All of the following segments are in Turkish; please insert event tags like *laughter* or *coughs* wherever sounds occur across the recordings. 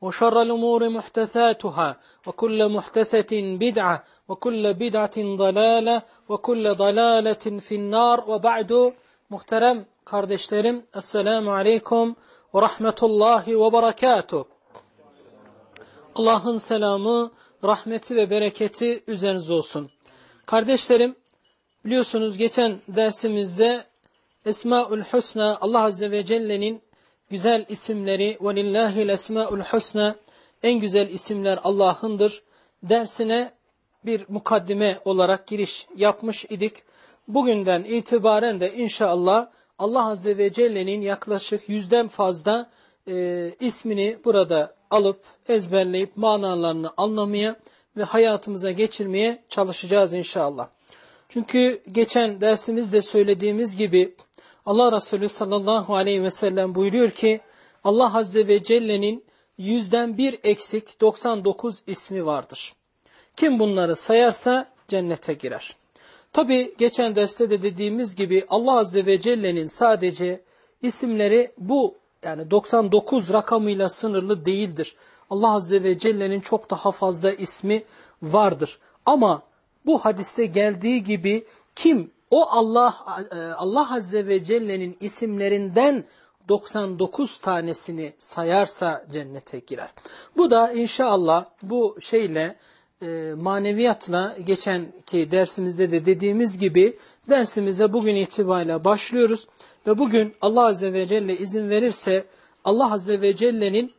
وشر الأمور محدثاتها وكل محدثة بدعة وكل بدعة ضلالة وكل ضلالة في النار وبعد muhterem kardeşlerim Esselamu Aleyküm ve Rahmetullahi ve Berekatuh. Allah'ın selamı, rahmeti ve bereketi üzerinize olsun. Kardeşlerim biliyorsunuz geçen dersimizde Esmaül Hüsna Allah Azze ve Celle'nin güzel isimleri ve lillahil esmaül husna en güzel isimler Allah'ındır dersine bir mukaddime olarak giriş yapmış idik. Bugünden itibaren de inşallah Allah Azze ve Celle'nin yaklaşık yüzden fazla e, ismini burada alıp ezberleyip manalarını anlamaya ve hayatımıza geçirmeye çalışacağız inşallah. Çünkü geçen dersimizde söylediğimiz gibi Allah Resulü sallallahu aleyhi ve sellem buyuruyor ki Allah Azze ve Celle'nin yüzden bir eksik 99 ismi vardır. Kim bunları sayarsa cennete girer. Tabi geçen derste de dediğimiz gibi Allah Azze ve Celle'nin sadece isimleri bu yani 99 rakamıyla sınırlı değildir. Allah Azze ve Celle'nin çok daha fazla ismi vardır. Ama bu hadiste geldiği gibi kim o Allah Allah Azze ve Celle'nin isimlerinden 99 tanesini sayarsa cennete girer. Bu da inşallah bu şeyle e, maneviyatla geçenki dersimizde de dediğimiz gibi dersimize bugün itibariyle başlıyoruz. Ve bugün Allah Azze ve Celle izin verirse Allah Azze ve Celle'nin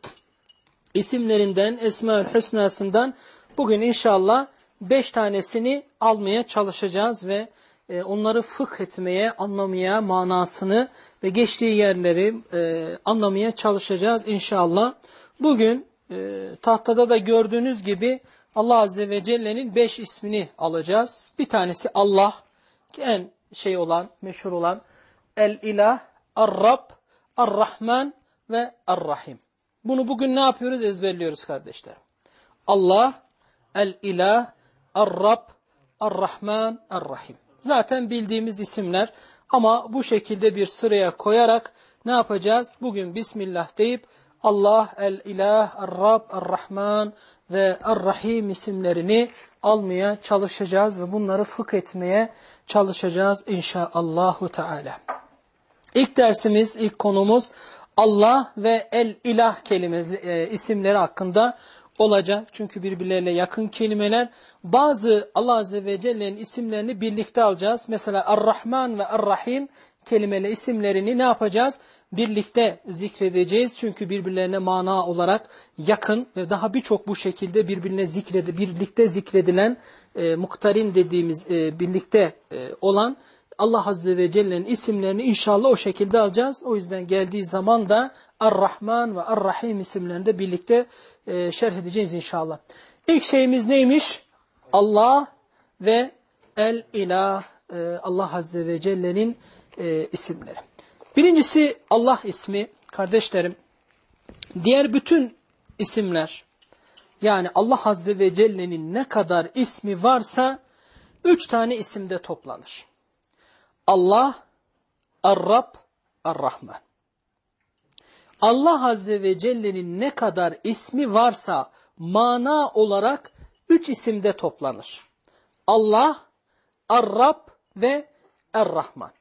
isimlerinden Esma-ül Hüsna'sından bugün inşallah 5 tanesini almaya çalışacağız ve onları fıkh etmeye, anlamaya, manasını ve geçtiği yerleri e, anlamaya çalışacağız inşallah. Bugün e, tahtada da gördüğünüz gibi Allah Azze ve Celle'nin beş ismini alacağız. Bir tanesi Allah, en şey olan, meşhur olan El-İlah, Ar-Rab, Ar-Rahman ve Ar-Rahim. Bunu bugün ne yapıyoruz? Ezberliyoruz kardeşler. Allah, El-İlah, Ar-Rab, Ar-Rahman, Ar-Rahim. Zaten bildiğimiz isimler ama bu şekilde bir sıraya koyarak ne yapacağız? Bugün Bismillah deyip Allah, El-İlah, Er-Rab, Er-Rahman ve Er-Rahim isimlerini almaya çalışacağız ve bunları fıkh etmeye çalışacağız inşaallahu teala. İlk dersimiz, ilk konumuz Allah ve El-İlah e, isimleri hakkında olacak. Çünkü birbirleriyle yakın kelimeler. Bazı Allah Azze ve Celle'nin isimlerini birlikte alacağız. Mesela Ar-Rahman ve Ar-Rahim kelimeli isimlerini ne yapacağız? Birlikte zikredeceğiz. Çünkü birbirlerine mana olarak yakın ve daha birçok bu şekilde birbirine zikredi, birlikte zikredilen e, muktarin dediğimiz e, birlikte e, olan Allah Azze ve Celle'nin isimlerini inşallah o şekilde alacağız. O yüzden geldiği zaman da Ar-Rahman ve Ar-Rahim isimlerini de birlikte e, şerh edeceğiz inşallah. İlk şeyimiz neymiş? Allah ve El-İlah, e, Allah Azze ve Celle'nin e, isimleri. Birincisi Allah ismi, kardeşlerim. Diğer bütün isimler, yani Allah Azze ve Celle'nin ne kadar ismi varsa, üç tane isimde toplanır. Allah, Ar-Rab, Ar-Rahman. Allah Azze ve Celle'nin ne kadar ismi varsa mana olarak üç isimde toplanır. Allah, Ar-Rab ve Er-Rahman.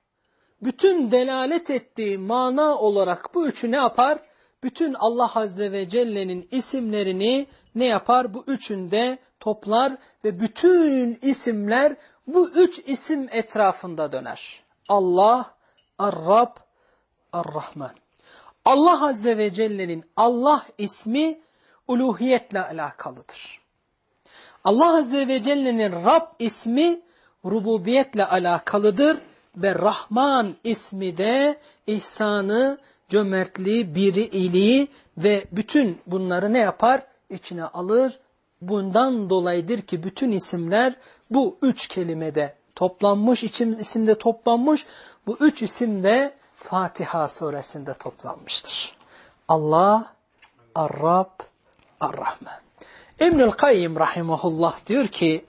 Bütün delalet ettiği mana olarak bu üçü ne yapar? Bütün Allah Azze ve Celle'nin isimlerini ne yapar? Bu üçünde toplar ve bütün isimler bu üç isim etrafında döner. Allah, Ar-Rab, Ar-Rahman. Allah Azze ve Celle'nin Allah ismi uluhiyetle alakalıdır. Allah Azze ve Celle'nin Rab ismi rububiyetle alakalıdır ve Rahman ismi de ihsanı, cömertliği, biri iyiliği ve bütün bunları ne yapar? İçine alır. Bundan dolayıdır ki bütün isimler bu üç kelimede toplanmış, içim, isimde toplanmış. Bu üç isim de Fatiha suresinde toplanmıştır. Allah, Ar-Rab, Ar-Rahman. İbnül Kayyim rahimahullah diyor ki,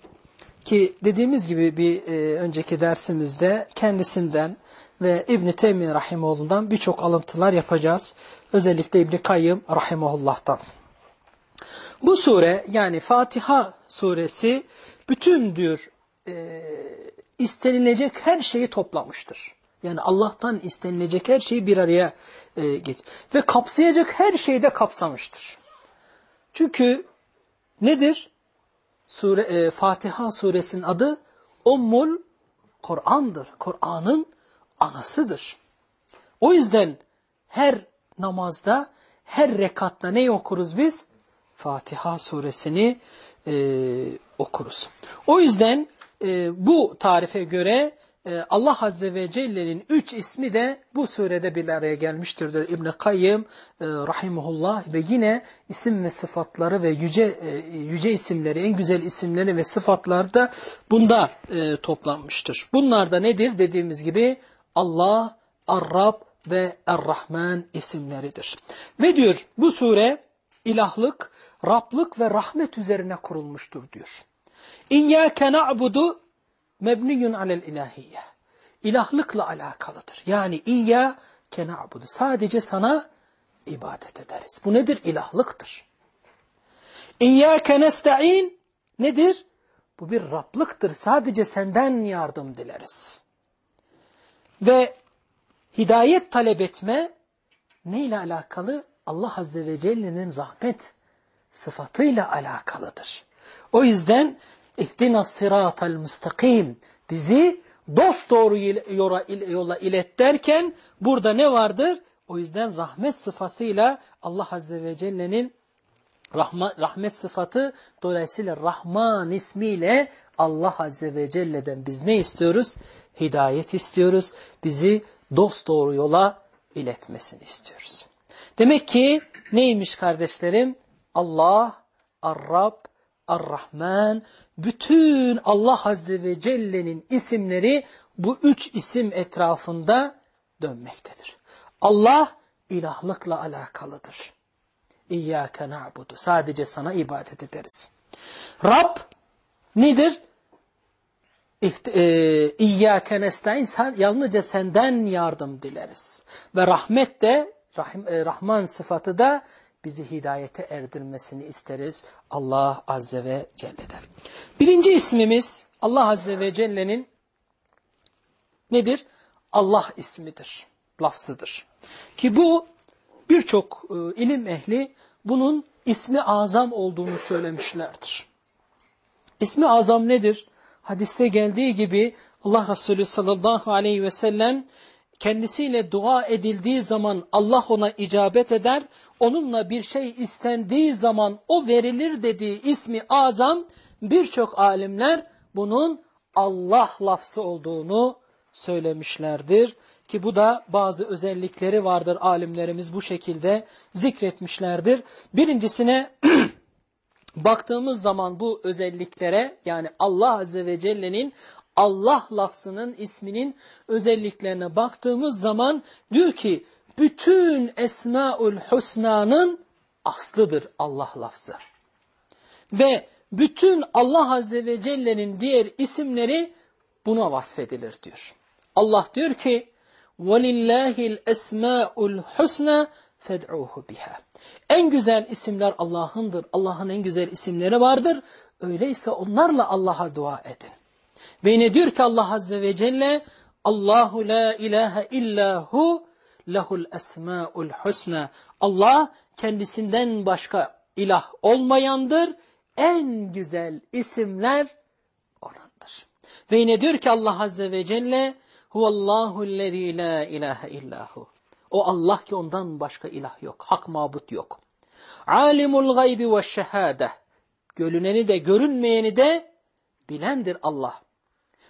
ki dediğimiz gibi bir e, önceki dersimizde kendisinden ve İbn-i Teymiye rahimahullah'dan birçok alıntılar yapacağız. Özellikle İbn-i Kayyım rahimahullah'tan. Bu sure yani Fatiha suresi bütün diyor e, istenilecek her şeyi toplamıştır. Yani Allah'tan istenilecek her şeyi bir araya e, get ve kapsayacak her şeyi de kapsamıştır. Çünkü nedir? Sure, e, Fatiha suresinin adı Ummul Kur'an'dır. Kur'an'ın anasıdır. O yüzden her namazda, her rekatta ne okuruz biz? Fatiha suresini e, okuruz. O yüzden e, bu tarife göre e, Allah Azze ve Celle'nin üç ismi de bu surede bir araya gelmiştir İbn-i Kayyım e, Rahimullah ve yine isim ve sıfatları ve yüce e, yüce isimleri, en güzel isimleri ve sıfatları da bunda e, toplanmıştır. Bunlar da nedir? Dediğimiz gibi Allah, Ar-Rab ve Er-Rahman isimleridir. Ve diyor bu sure ilahlık, Rablık ve rahmet üzerine kurulmuştur diyor. İyyâke na'budu mebniyun alel ilahiyye. İlahlıkla alakalıdır. Yani İyyâke na'budu. Sadece sana ibadet ederiz. Bu nedir? İlahlıktır. İyyâke nesta'in nedir? Bu bir Rablıktır. Sadece senden yardım dileriz. Ve hidayet talep etme neyle alakalı? Allah Azze ve Celle'nin rahmet sıfatıyla alakalıdır. O yüzden ihdina sıratal müstakim bizi dost doğru yola, yola ilet derken burada ne vardır? O yüzden rahmet sıfatıyla Allah Azze ve Celle'nin rahmet sıfatı dolayısıyla Rahman ismiyle Allah Azze ve Celle'den biz ne istiyoruz? Hidayet istiyoruz. Bizi dost doğru yola iletmesini istiyoruz. Demek ki neymiş kardeşlerim? Allah, Ar-Rab, Ar-Rahman, bütün Allah Azze ve Celle'nin isimleri bu üç isim etrafında dönmektedir. Allah ilahlıkla alakalıdır. İyyâke na'budu. Sadece sana ibadet ederiz. Rab nedir? E, İyyâke nesta'in yalnızca senden yardım dileriz. Ve rahmet de e, Rahman sıfatı da bizi hidayete erdirmesini isteriz Allah Azze ve Celle'den. Birinci ismimiz Allah Azze ve Celle'nin nedir? Allah ismidir, lafzıdır. Ki bu birçok e, ilim ehli bunun ismi azam olduğunu söylemişlerdir. İsmi azam nedir? Hadiste geldiği gibi Allah Resulü sallallahu aleyhi ve sellem kendisiyle dua edildiği zaman Allah ona icabet eder onunla bir şey istendiği zaman o verilir dediği ismi azam birçok alimler bunun Allah lafzı olduğunu söylemişlerdir. Ki bu da bazı özellikleri vardır alimlerimiz bu şekilde zikretmişlerdir. Birincisine *clears throat* baktığımız zaman bu özelliklere yani Allah Azze ve Celle'nin Allah lafzının isminin özelliklerine baktığımız zaman diyor ki bütün Esmaül Husna'nın aslıdır Allah lafzı. Ve bütün Allah Azze ve Celle'nin diğer isimleri buna vasfedilir diyor. Allah diyor ki وَلِلَّهِ الْاَسْمَاءُ الْحُسْنَى فَدْعُوهُ بِهَا En güzel isimler Allah'ındır. Allah'ın en güzel isimleri vardır. Öyleyse onlarla Allah'a dua edin. Ve yine diyor ki Allah Azze ve Celle Allahu la ilahe illahu lehul esmaul husna. Allah kendisinden başka ilah olmayandır. En güzel isimler onandır. Ve yine diyor ki Allah Azze ve Celle Huvallahu lezî la ilahe illahu. O Allah ki ondan başka ilah yok. Hak mabut yok. Alimul gaybi ve şehade. Görüneni de görünmeyeni de bilendir Allah.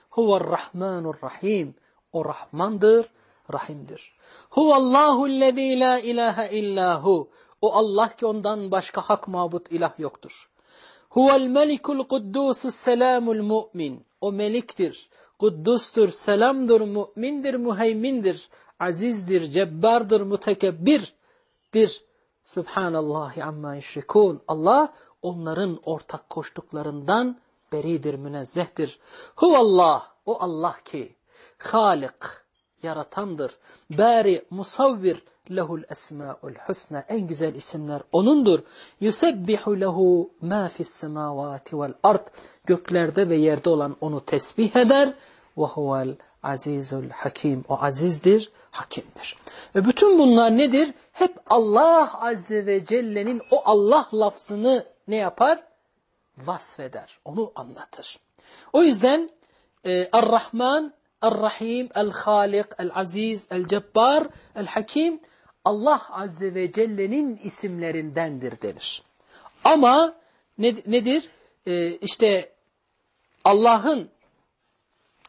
Huvarrahmanur rahim. O Rahmandır, Rahim'dir. Huvallahu lezî la ilahe illahu. O Allah ki ondan başka hak mabut ilah yoktur. Huvel melikul kuddusus selamul mu'min. O meliktir, kuddustur, selamdır, mümindir, muheymindir, azizdir, cebbardır, mutekebbirdir. Subhanallahi amma yüşrikûn. Allah onların ortak koştuklarından beridir, münezzehtir. Huvallah, o Allah ki, Halik, yaratandır. Bari, musavvir, lehul esma'ul husna. En güzel isimler O'nundur. Yusebbihu lehu ma fis semavati vel ard. Göklerde ve yerde olan O'nu tesbih eder. Ve huvel azizul hakim. O azizdir, hakimdir. Ve bütün bunlar nedir? Hep Allah Azze ve Celle'nin o Allah lafzını ne yapar? Vasfeder, onu anlatır. O yüzden e, Ar-Rahman, Ar-Rahim, El-Halik, El-Aziz, El-Cebbar, El-Hakim Allah Azze ve Celle'nin isimlerindendir denir. Ama ne, nedir? E, işte Allah'ın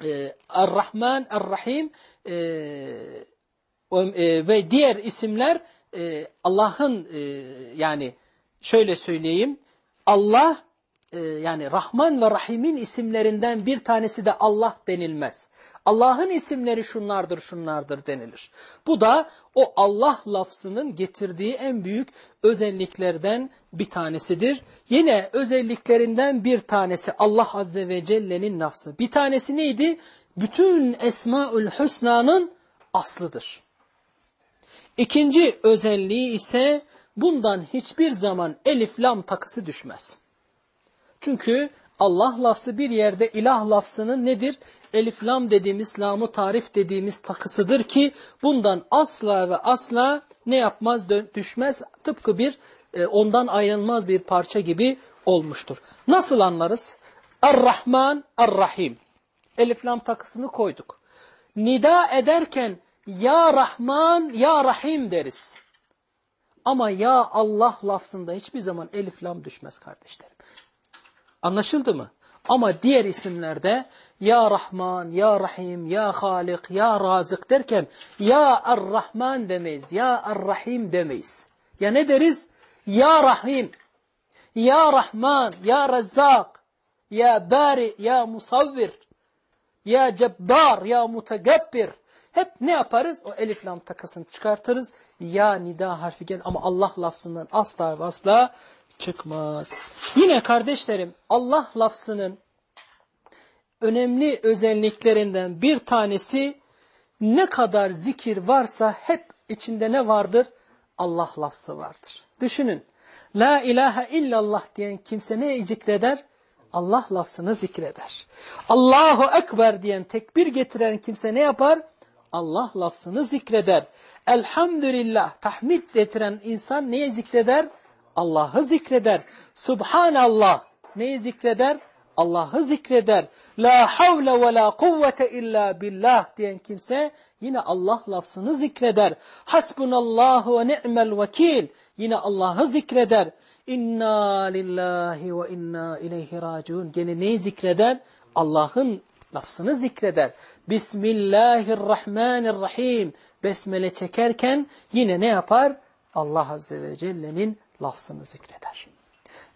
e, Ar-Rahman, Ar-Rahim e, e, ve diğer isimler e, Allah'ın e, yani şöyle söyleyeyim Allah e, yani Rahman ve Rahim'in isimlerinden bir tanesi de Allah denilmez. Allah'ın isimleri şunlardır şunlardır denilir. Bu da o Allah lafzının getirdiği en büyük özelliklerden bir tanesidir. Yine özelliklerinden bir tanesi Allah Azze ve Celle'nin lafzı. Bir tanesi neydi? Bütün Esmaül Hüsna'nın aslıdır. İkinci özelliği ise bundan hiçbir zaman elif lam takısı düşmez. Çünkü Allah lafzı bir yerde ilah lafzının nedir? Elif lam dediğimiz, lamı tarif dediğimiz takısıdır ki bundan asla ve asla ne yapmaz düşmez tıpkı bir e, ondan ayrılmaz bir parça gibi olmuştur. Nasıl anlarız? Ar-Rahman, Ar-Rahim. Elif lam takısını koyduk. Nida ederken ya Rahman, Ya Rahim deriz. Ama Ya Allah lafzında hiçbir zaman elif lam düşmez kardeşlerim. Anlaşıldı mı? Ama diğer isimlerde Ya Rahman, Ya Rahim, Ya Halik, Ya Razık derken Ya Ar-Rahman demeyiz, Ya Ar-Rahim demeyiz. Ya ne deriz? Ya Rahim, Ya Rahman, Ya Razzak, Ya Bari, Ya Musavvir, Ya Cebbar, Ya Mutegabbir. Hep ne yaparız? O elif lam takasını çıkartırız. Ya nida harfi gel ama Allah lafzından asla ve asla çıkmaz. Yine kardeşlerim Allah lafzının önemli özelliklerinden bir tanesi ne kadar zikir varsa hep içinde ne vardır? Allah lafzı vardır. Düşünün. La ilahe illallah diyen kimse ne zikreder? Allah lafzını zikreder. Allahu Ekber diyen tekbir getiren kimse ne yapar? Allah lafzını zikreder. Elhamdülillah tahmid getiren insan neye zikreder? Allah'ı zikreder. Subhanallah neyi zikreder? Allah'ı zikreder. La havle ve la kuvvete illa billah diyen kimse yine Allah lafzını zikreder. Hasbunallahu ve ni'mel vekil yine Allah'ı zikreder. İnna lillahi ve inna ileyhi raciun. Gene neyi zikreder? Allah'ın lafzını zikreder. Bismillahirrahmanirrahim. Besmele çekerken yine ne yapar? Allah Azze ve Celle'nin lafzını zikreder.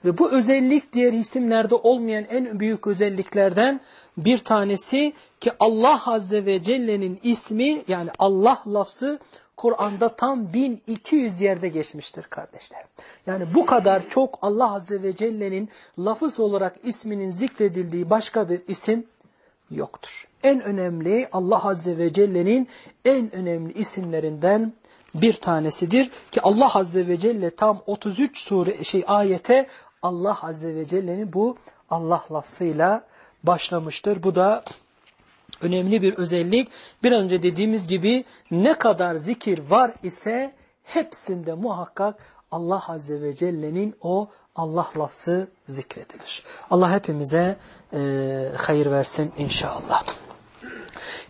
Ve bu özellik diğer isimlerde olmayan en büyük özelliklerden bir tanesi ki Allah Azze ve Celle'nin ismi yani Allah lafzı Kur'an'da tam 1200 yerde geçmiştir kardeşler. Yani bu kadar çok Allah Azze ve Celle'nin lafız olarak isminin zikredildiği başka bir isim yoktur. En önemli Allah Azze ve Celle'nin en önemli isimlerinden bir tanesidir ki Allah Azze ve Celle tam 33 sure şey ayete Allah Azze ve Celle'nin bu Allah lafzıyla başlamıştır. Bu da önemli bir özellik. Bir önce dediğimiz gibi ne kadar zikir var ise hepsinde muhakkak Allah Azze ve Celle'nin o Allah lafzı zikredilir. Allah hepimize e, hayır versin inşallah.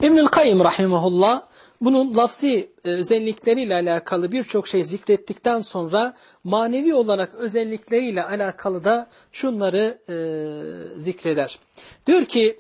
İbnül Kayyım Rahimahullah bunun lafzi e, özellikleriyle alakalı birçok şey zikrettikten sonra manevi olarak özellikleriyle alakalı da şunları e, zikreder. Diyor ki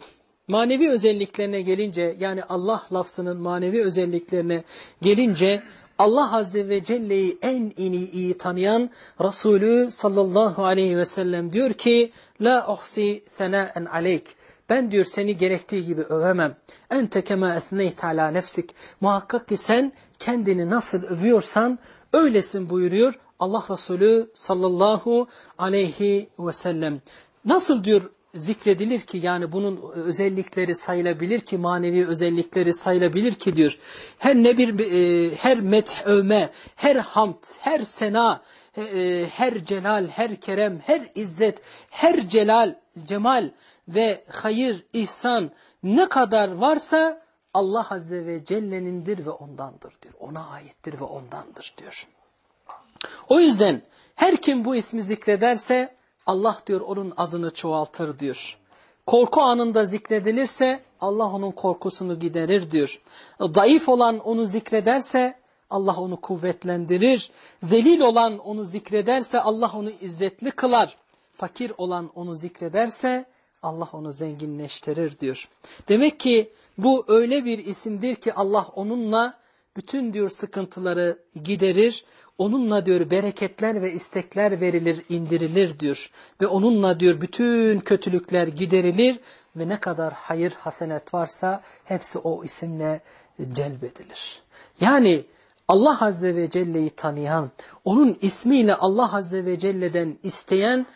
manevi özelliklerine gelince yani Allah lafzının manevi özelliklerine gelince Allah Azze ve Celle'yi en iyi, iyi tanıyan Resulü sallallahu aleyhi ve sellem diyor ki La uhsi thenâen aleyk ben diyor seni gerektiği gibi övemem. Ente kema ethneyt ala nefsik. Muhakkak ki sen kendini nasıl övüyorsan öylesin buyuruyor Allah Resulü sallallahu aleyhi ve sellem. Nasıl diyor zikredilir ki yani bunun özellikleri sayılabilir ki manevi özellikleri sayılabilir ki diyor. Her ne bir e, her meth övme, her hamd, her sena, e, her celal, her kerem, her izzet, her celal, cemal ve hayır, ihsan ne kadar varsa Allah Azze ve Celle'nindir ve ondandır diyor. Ona aittir ve ondandır diyor. O yüzden her kim bu ismi zikrederse Allah diyor onun azını çoğaltır diyor. Korku anında zikredilirse Allah onun korkusunu giderir diyor. Zayıf olan onu zikrederse Allah onu kuvvetlendirir. Zelil olan onu zikrederse Allah onu izzetli kılar. Fakir olan onu zikrederse Allah onu zenginleştirir diyor. Demek ki bu öyle bir isimdir ki Allah onunla bütün diyor sıkıntıları giderir. Onunla diyor bereketler ve istekler verilir, indirilir diyor. Ve onunla diyor bütün kötülükler giderilir ve ne kadar hayır, hasenet varsa hepsi o isimle celbedilir. Yani Allah Azze ve Celle'yi tanıyan, onun ismiyle Allah Azze ve Celle'den isteyen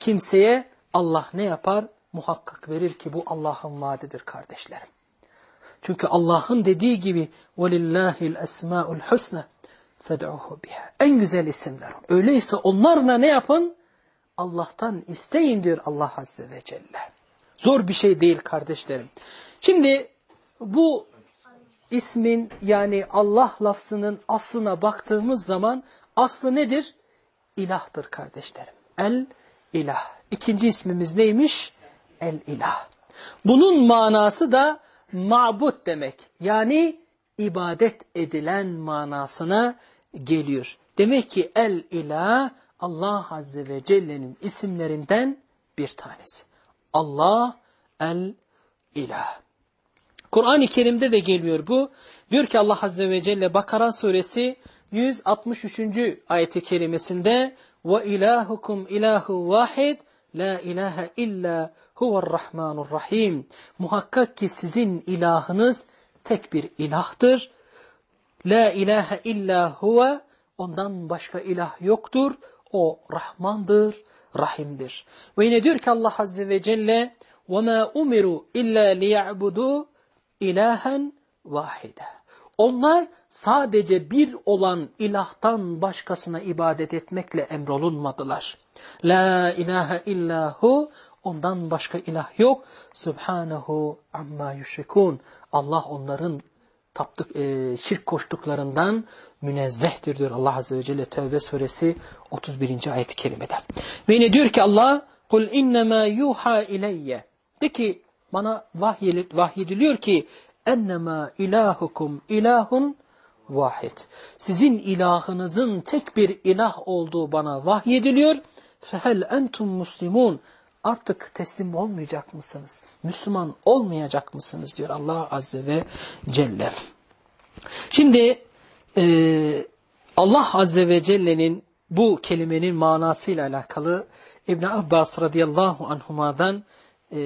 kimseye Allah ne yapar? Muhakkak verir ki bu Allah'ın vaadidir kardeşlerim. Çünkü Allah'ın dediği gibi وَلِلَّهِ الْأَسْمَاءُ الْحُسْنَةِ فَدْعُهُ بِهَا En güzel isimler. Öyleyse onlarla ne yapın? Allah'tan isteyin diyor Allah Azze ve Celle. Zor bir şey değil kardeşlerim. Şimdi bu ismin yani Allah lafzının aslına baktığımız zaman aslı nedir? İlahtır kardeşlerim. El ilah. İkinci ismimiz neymiş? El ilah. Bunun manası da ma'bud demek. Yani ibadet edilen manasına geliyor. Demek ki el ilah Allah Azze ve Celle'nin isimlerinden bir tanesi. Allah el ilah. Kur'an-ı Kerim'de de geliyor bu. Diyor ki Allah Azze ve Celle Bakara suresi 163. ayeti kerimesinde ve ilahukum ilahu vahid la ilahe illa huve'r rahim. Muhakkak ki sizin ilahınız tek bir ilahtır. La ilahe illa huve ondan başka ilah yoktur. O Rahmandır, Rahim'dir. Ve yine diyor ki Allah Azze ve Celle وَمَا اُمِرُوا اِلَّا لِيَعْبُدُوا ilahen vahide. onlar sadece bir olan ilahtan başkasına ibadet etmekle emrolunmadılar. La ilahe illahu ondan başka ilah yok. Subhanahu amma yüşrikun. Allah onların taptık, e, şirk koştuklarından münezzehtir diyor Allah Azze ve Celle Tevbe suresi 31. ayet-i kerimede. Ve yine diyor ki Allah kul innema yuha ileyye de ki bana vahyediliyor ki ennema ilahukum ilahun vahid. Sizin ilahınızın tek bir ilah olduğu bana vahyediliyor. Fehel entum muslimun. Artık teslim olmayacak mısınız? Müslüman olmayacak mısınız? diyor Allah Azze ve Celle. Şimdi e, Allah Azze ve Celle'nin bu kelimenin manasıyla alakalı İbn Abbas radıyallahu anhuma'dan e,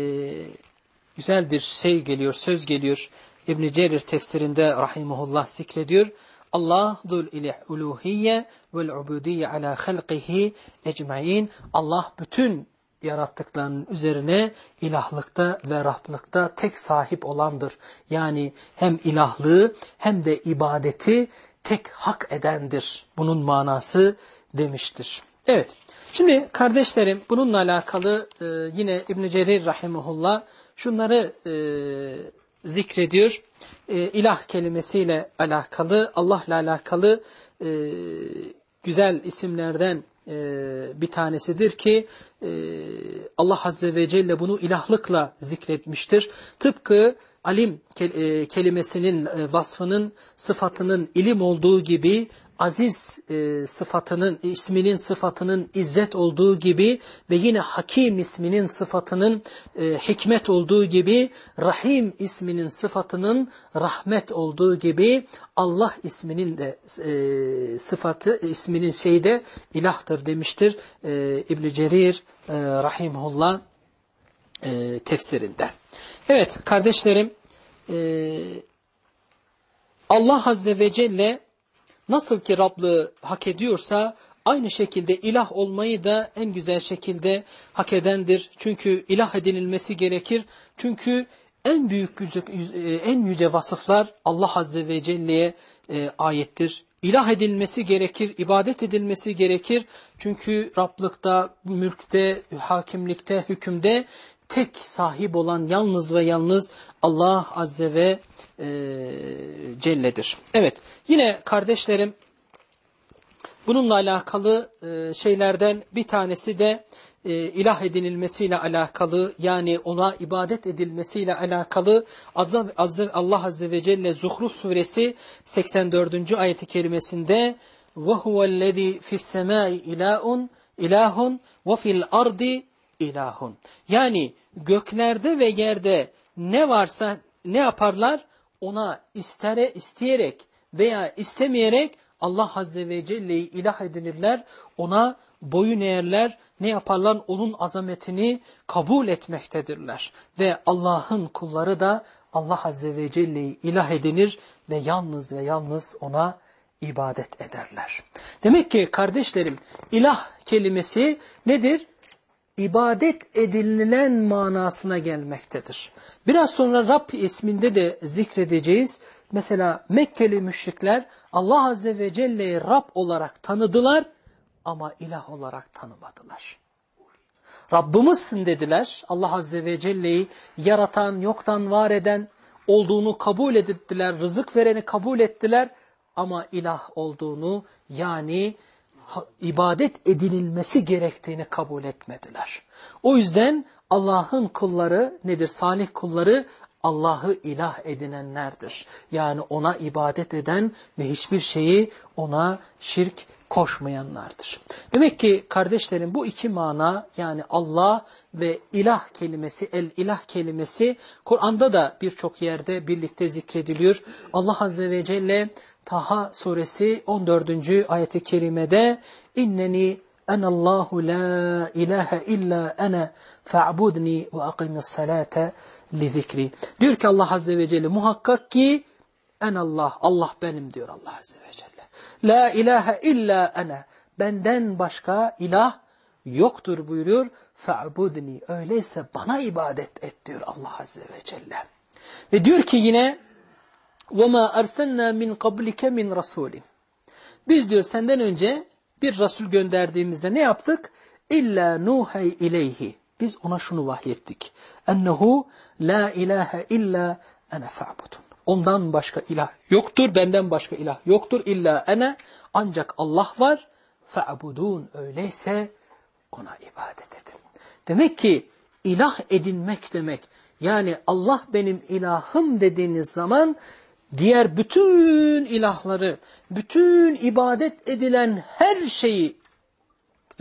güzel bir şey geliyor, söz geliyor. İbn Cerir tefsirinde rahimehullah zikrediyor. Allah dul uluhiyye vel ubudiyye ala halqihi ecmaîn. Allah bütün yarattıklarının üzerine ilahlıkta ve Rablıkta tek sahip olandır. Yani hem ilahlığı hem de ibadeti tek hak edendir. Bunun manası demiştir. Evet. Şimdi kardeşlerim bununla alakalı e, yine İbn Cerir rahimehullah şunları e, zikrediyor. E, ilah kelimesiyle alakalı, Allah'la alakalı e, güzel isimlerden e, bir tanesidir ki e, Allah Azze ve Celle bunu ilahlıkla zikretmiştir. Tıpkı alim e, kelimesinin e, vasfının sıfatının ilim olduğu gibi aziz e, sıfatının, isminin sıfatının izzet olduğu gibi ve yine hakim isminin sıfatının e, hikmet olduğu gibi, rahim isminin sıfatının rahmet olduğu gibi Allah isminin de e, sıfatı, isminin şeyi de ilahtır demiştir e, İbn Cerir e, rahimullah e, tefsirinde. Evet kardeşlerim e, Allah Azze ve Celle nasıl ki Rablığı hak ediyorsa aynı şekilde ilah olmayı da en güzel şekilde hak edendir. Çünkü ilah edinilmesi gerekir. Çünkü en büyük en yüce vasıflar Allah Azze ve Celle'ye e, ayettir. İlah edilmesi gerekir, ibadet edilmesi gerekir. Çünkü Rablıkta, mülkte, hakimlikte, hükümde tek sahip olan yalnız ve yalnız Allah Azze ve e, Celle'dir. Evet yine kardeşlerim bununla alakalı e, şeylerden bir tanesi de e, ilah edinilmesiyle alakalı yani ona ibadet edilmesiyle alakalı Azze, Azze, Allah Azze ve Celle Zuhruf suresi 84. ayeti kerimesinde وَهُوَ الَّذ۪ي فِي السَّمَاءِ اِلَٰهٌ ilahun ve fil ardi ilahun. Yani göklerde ve yerde ne varsa ne yaparlar? Ona istere isteyerek veya istemeyerek Allah Azze ve Celle'yi ilah edinirler. Ona boyun eğerler. Ne yaparlar? Onun azametini kabul etmektedirler. Ve Allah'ın kulları da Allah Azze ve Celle'yi ilah edinir ve yalnız ve yalnız ona ibadet ederler. Demek ki kardeşlerim ilah kelimesi nedir? İbadet edinilen manasına gelmektedir. Biraz sonra Rab isminde de zikredeceğiz. Mesela Mekkeli müşrikler Allah Azze ve Celle'yi Rab olarak tanıdılar ama ilah olarak tanımadılar. Rabbimizsin dediler. Allah Azze ve Celle'yi yaratan, yoktan var eden olduğunu kabul ettiler. Rızık vereni kabul ettiler. Ama ilah olduğunu yani ibadet edinilmesi gerektiğini kabul etmediler. O yüzden Allah'ın kulları nedir? Salih kulları Allah'ı ilah edinenlerdir. Yani ona ibadet eden ve hiçbir şeyi ona şirk koşmayanlardır. Demek ki kardeşlerim bu iki mana yani Allah ve ilah kelimesi, el ilah kelimesi Kur'an'da da birçok yerde birlikte zikrediliyor. Allah Azze ve Celle Taha suresi 14. ayeti kerimede inneni enallahu la ilahe illa ene fa'budni ve akimis salate li zikri. Diyor ki Allah Azze ve Celle muhakkak ki en Allah, Allah benim diyor Allah Azze ve Celle. La ilahe illa ene. Benden başka ilah yoktur buyuruyor. Fa'budni. Öyleyse bana ibadet et diyor Allah Azze ve Celle. Ve diyor ki yine وَمَا أَرْسَلْنَا مِنْ قَبْلِكَ مِنْ رَسُولٍ Biz diyor senden önce bir Resul gönderdiğimizde ne yaptık? İlla nuhay ileyhi. Biz ona şunu vahyettik. Ennehu la ilahe illa ene fa'budun. Ondan başka ilah yoktur, benden başka ilah yoktur illa ene. Ancak Allah var. Fa'budun. Öyleyse ona ibadet edin. Demek ki ilah edinmek demek. Yani Allah benim ilahım dediğiniz zaman diğer bütün ilahları, bütün ibadet edilen her şeyi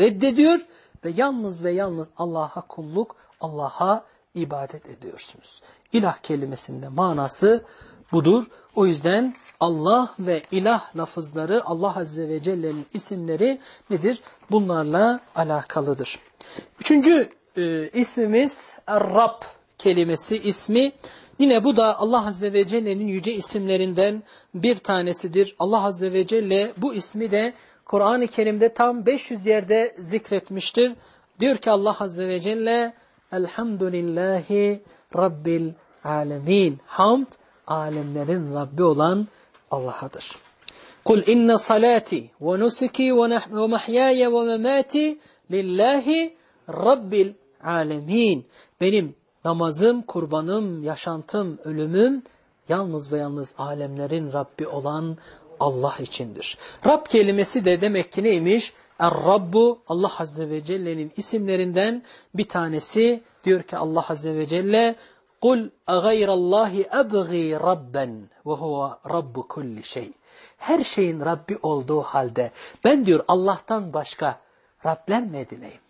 reddediyor ve yalnız ve yalnız Allah'a kulluk, Allah'a ibadet ediyorsunuz. İlah kelimesinde manası budur. O yüzden Allah ve ilah lafızları Allah Azze ve Celle'nin isimleri nedir? Bunlarla alakalıdır. Üçüncü e, ismimiz Er-Rab kelimesi ismi Yine bu da Allah Azze ve Celle'nin yüce isimlerinden bir tanesidir. Allah Azze ve Celle bu ismi de Kur'an-ı Kerim'de tam 500 yerde zikretmiştir. Diyor ki Allah Azze ve Celle Elhamdülillahi Rabbil Alemin. Hamd alemlerin Rabbi olan Allah'adır. Kul inne salati ve nusuki ve mahyaya ve memati lillahi rabbil alemin. Benim namazım, kurbanım, yaşantım, ölümüm yalnız ve yalnız alemlerin Rabbi olan Allah içindir. Rab kelimesi de demek ki neymiş? Er-Rabbu Allah Azze ve Celle'nin isimlerinden bir tanesi diyor ki Allah Azze ve Celle قُلْ اَغَيْرَ اللّٰهِ اَبْغِي رَبًّا وَهُوَ رَبُّ كُلِّ şey. Her şeyin Rabbi olduğu halde ben diyor Allah'tan başka Rabler mi edineyim?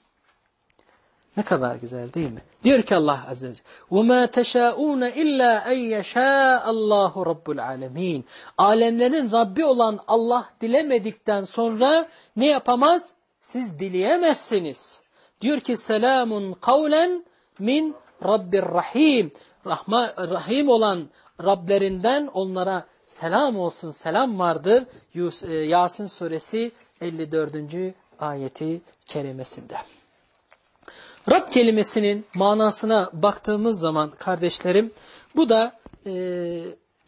Ne kadar güzel değil mi? Diyor ki Allah Azze ve Celle وَمَا تَشَاءُونَ اِلَّا اَنْ يَشَاءَ اللّٰهُ رَبُّ الْعَالَمِينَ Alemlerin Rabbi olan Allah dilemedikten sonra ne yapamaz? Siz dileyemezsiniz. Diyor ki selamun kavlen min Rabbir Rahim. Rahma, Rahim olan Rablerinden onlara selam olsun, selam vardır. E, Yasin suresi 54. ayeti kerimesinde. Rab kelimesinin manasına baktığımız zaman kardeşlerim bu da e,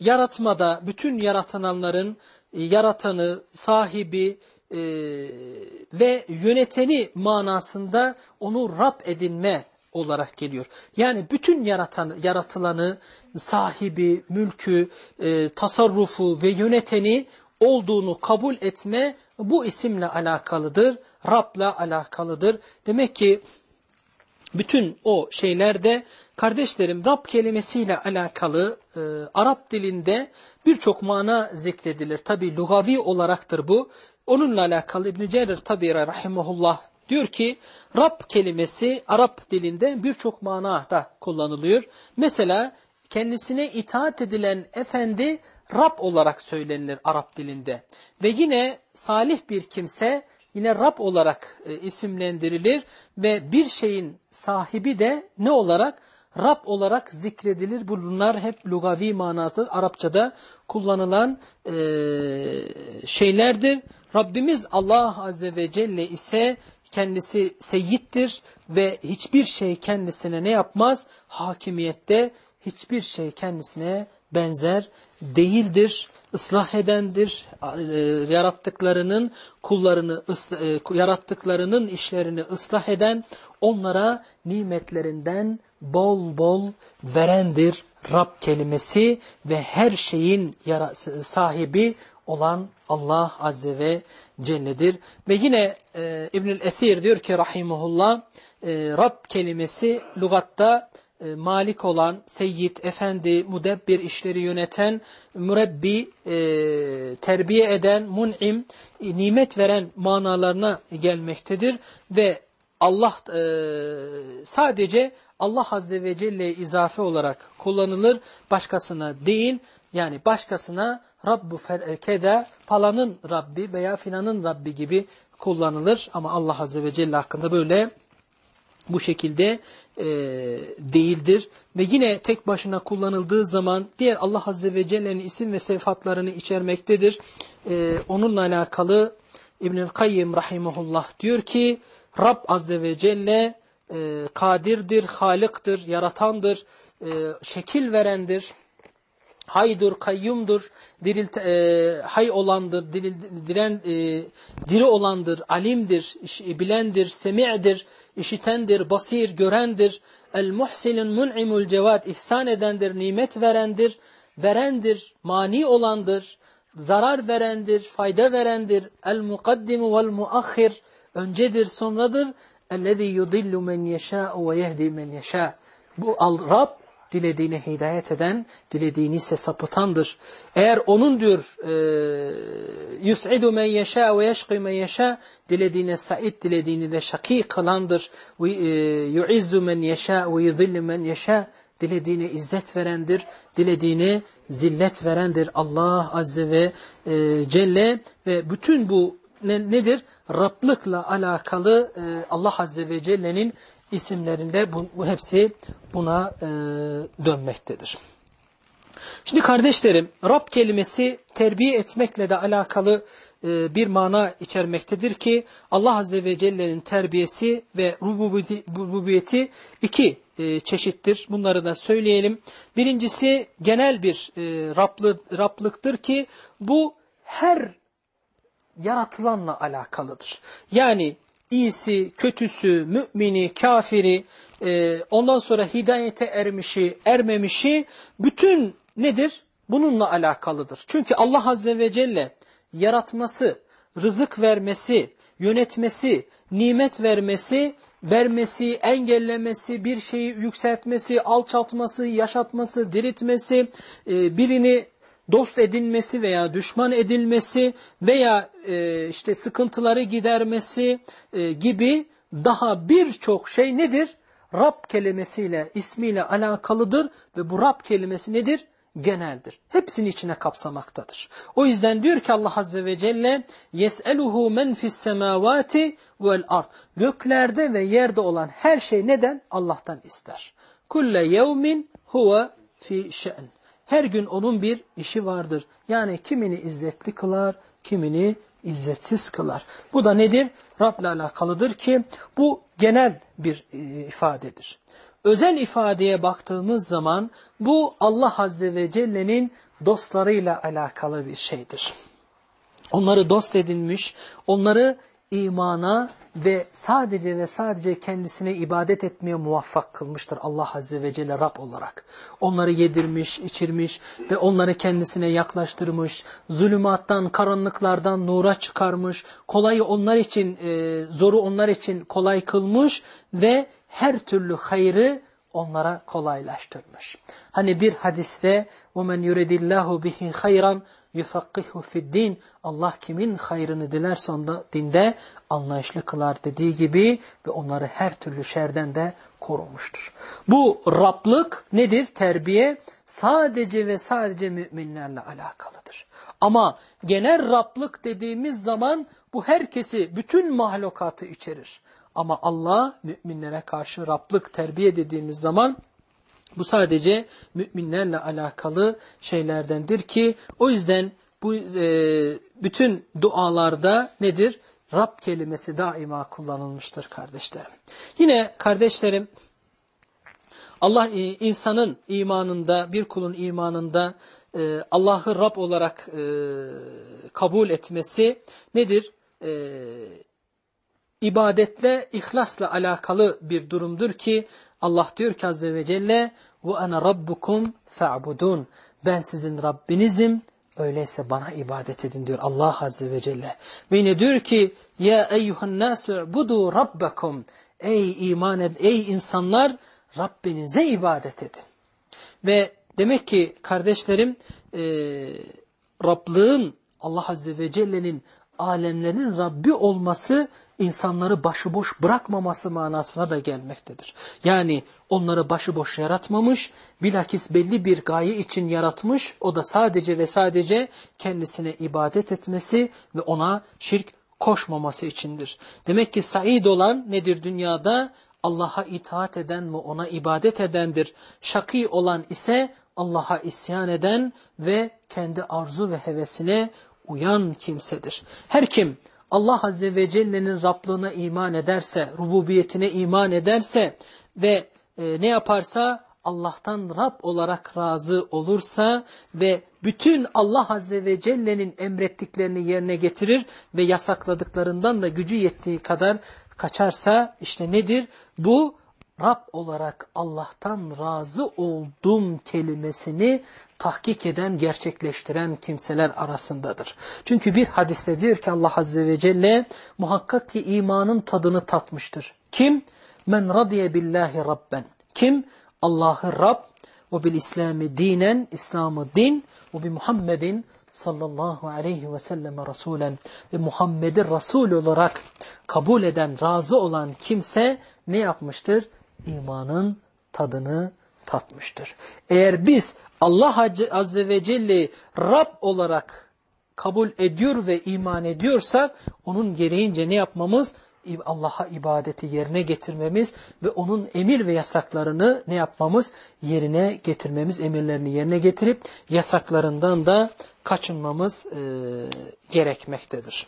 yaratmada bütün yaratılanların e, yaratanı, sahibi e, ve yöneteni manasında onu Rab edinme olarak geliyor. Yani bütün yaratan, yaratılanı, sahibi, mülkü, tasarrufu ve yöneteni olduğunu kabul etme bu isimle alakalıdır. Rab'la alakalıdır. Demek ki bütün o şeylerde kardeşlerim Rab kelimesiyle alakalı e, Arap dilinde birçok mana zikredilir. Tabi lugavi olaraktır bu. Onunla alakalı İbn-i Cerir Tabire Rahimullah diyor ki Rab kelimesi Arap dilinde birçok manada kullanılıyor. Mesela kendisine itaat edilen efendi Rab olarak söylenilir Arap dilinde. Ve yine salih bir kimse yine Rab olarak e, isimlendirilir ve bir şeyin sahibi de ne olarak? Rab olarak zikredilir. Bunlar hep lugavi manası Arapçada kullanılan e, şeylerdir. Rabbimiz Allah Azze ve Celle ise kendisi seyyittir ve hiçbir şey kendisine ne yapmaz? Hakimiyette hiçbir şey kendisine benzer değildir ıslah edendir. E, yarattıklarının kullarını, e, yarattıklarının işlerini ıslah eden, onlara nimetlerinden bol bol verendir Rab kelimesi ve her şeyin sahibi olan Allah Azze ve Celle'dir. Ve yine e, İbnül Esir diyor ki rahimullah e, Rab kelimesi lugatta e, malik olan, seyyid, efendi, mudebbir işleri yöneten, mürebbi, e, terbiye eden, mun'im, e, nimet veren manalarına gelmektedir. Ve Allah sadece Allah Azze ve Celle izafe olarak kullanılır, başkasına değil. Yani başkasına Rabbu keda falanın Rabbi veya filanın Rabbi gibi kullanılır. Ama Allah Azze ve Celle hakkında böyle bu şekilde e, değildir. Ve yine tek başına kullanıldığı zaman diğer Allah Azze ve Celle'nin isim ve sıfatlarını içermektedir. E, onunla alakalı İbnül Kayyim Rahimullah diyor ki Rab Azze ve Celle e, kadirdir, halıktır, yaratandır, e, şekil verendir, haydur, kayyumdur, diril, e, hay olandır, diril, diren, e, diri olandır, alimdir, bilendir, semi'dir, işitendir, basir, görendir. El muhsilin mun'imul cevat, ihsan edendir, nimet verendir, verendir, mani olandır, zarar verendir, fayda verendir. El mukaddimu vel muahhir, öncedir, sonradır. Ellezî yudillu men yeşâ'u ve yehdi men yeşâ. Bu Rab dilediğine hidayet eden, dilediğini ise sapıtandır. Eğer onun diyor e, yus'idu men yeşâ ve yeşqi men yeşâ dilediğine sa'id, dilediğini de şakî kılandır. E, yu'izzu men yeşâ ve yudillu men yeşâ dilediğine izzet verendir, dilediğine zillet verendir Allah Azze ve e, Celle ve bütün bu ne, nedir? Rablıkla alakalı Allah Azze ve Celle'nin isimlerinde bu, bu hepsi buna e, dönmektedir. Şimdi kardeşlerim Rab kelimesi terbiye etmekle de alakalı e, bir mana içermektedir ki Allah Azze ve Celle'nin terbiyesi ve rububiyeti, iki e, çeşittir. Bunları da söyleyelim. Birincisi genel bir e, Rablı, Rablıktır ki bu her yaratılanla alakalıdır. Yani iyisi, kötüsü, mümini, kafiri, e, ondan sonra hidayete ermişi, ermemişi bütün nedir? Bununla alakalıdır. Çünkü Allah Azze ve Celle yaratması, rızık vermesi, yönetmesi, nimet vermesi, vermesi, engellemesi, bir şeyi yükseltmesi, alçaltması, yaşatması, diriltmesi, e, birini dost edinmesi veya düşman edilmesi veya e, işte sıkıntıları gidermesi e, gibi daha birçok şey nedir? Rab kelimesiyle, ismiyle alakalıdır ve bu Rab kelimesi nedir? Geneldir. Hepsini içine kapsamaktadır. O yüzden diyor ki Allah Azze ve Celle يَسْأَلُهُ مَنْ فِي السَّمَاوَاتِ وَالْأَرْضِ Göklerde ve yerde olan her şey neden? Allah'tan ister. كُلَّ يَوْمٍ هُوَ فِي شَأْنٍ Her gün onun bir işi vardır. Yani kimini izzetli kılar, kimini izzetsiz kılar. Bu da nedir? Rab'le alakalıdır ki bu genel bir e, ifadedir. Özel ifadeye baktığımız zaman bu Allah Azze ve Celle'nin dostlarıyla alakalı bir şeydir. Onları dost edinmiş, onları imana ve sadece ve sadece kendisine ibadet etmeye muvaffak kılmıştır Allah Azze ve Celle Rab olarak. Onları yedirmiş, içirmiş ve onları kendisine yaklaştırmış, zulümattan, karanlıklardan nura çıkarmış, kolayı onlar için, e, zoru onlar için kolay kılmış ve her türlü hayrı onlara kolaylaştırmış. Hani bir hadiste وَمَنْ يُرِدِ اللّٰهُ بِهِ خَيْرًا yufakkihu fiddin. Allah kimin hayrını dilerse onda dinde anlayışlı kılar dediği gibi ve onları her türlü şerden de korumuştur. Bu Rablık nedir? Terbiye sadece ve sadece müminlerle alakalıdır. Ama genel Rablık dediğimiz zaman bu herkesi, bütün mahlukatı içerir. Ama Allah müminlere karşı Rablık, terbiye dediğimiz zaman bu sadece müminlerle alakalı şeylerdendir ki o yüzden bu e, bütün dualarda nedir? Rab kelimesi daima kullanılmıştır kardeşlerim. Yine kardeşlerim Allah e, insanın imanında, bir kulun imanında e, Allah'ı Rab olarak kabul etmesi nedir? E, ibadetle, ihlasla alakalı bir durumdur ki Allah diyor ki Azze ve Celle وَاَنَا رَبُّكُمْ فَاعْبُدُونَ Ben sizin Rabbinizim, öyleyse bana ibadet edin diyor Allah Azze ve Celle. Ve yine diyor ki ya eyyuhan nasu budu rabbakum ey iman ed ey insanlar Rabbinize ibadet edin. Ve demek ki kardeşlerim e, Rablığın Allah Azze ve Celle'nin alemlerin Rabbi olması insanları başıboş bırakmaması manasına da gelmektedir. Yani onları başıboş yaratmamış, bilakis belli bir gaye için yaratmış, o da sadece ve sadece kendisine ibadet etmesi ve ona şirk koşmaması içindir. Demek ki said olan nedir dünyada? Allah'a itaat eden ve ona ibadet edendir. Şakî olan ise Allah'a isyan eden ve kendi arzu ve hevesine uyan kimsedir. Her kim Allah Azze ve Celle'nin Rablığına iman ederse, rububiyetine iman ederse ve e, ne yaparsa Allah'tan Rab olarak razı olursa ve bütün Allah Azze ve Celle'nin emrettiklerini yerine getirir ve yasakladıklarından da gücü yettiği kadar kaçarsa işte nedir? Bu Rab olarak Allah'tan razı oldum kelimesini tahkik eden, gerçekleştiren kimseler arasındadır. Çünkü bir hadiste diyor ki Allah Azze ve Celle muhakkak ki imanın tadını tatmıştır. Kim? Men radiye billahi rabben. Kim? Allah'ı Rab ve bil İslami dinen, İslam'ı din ve bi Muhammedin sallallahu aleyhi ve selleme rasulen ve Muhammed'i Resul olarak kabul eden, razı olan kimse ne yapmıştır? İmanın tadını tatmıştır. Eğer biz Allah Azze ve Celle Rab olarak kabul ediyor ve iman ediyorsak onun gereğince ne yapmamız? Allah'a ibadeti yerine getirmemiz ve onun emir ve yasaklarını ne yapmamız? Yerine getirmemiz, emirlerini yerine getirip yasaklarından da kaçınmamız gerekmektedir.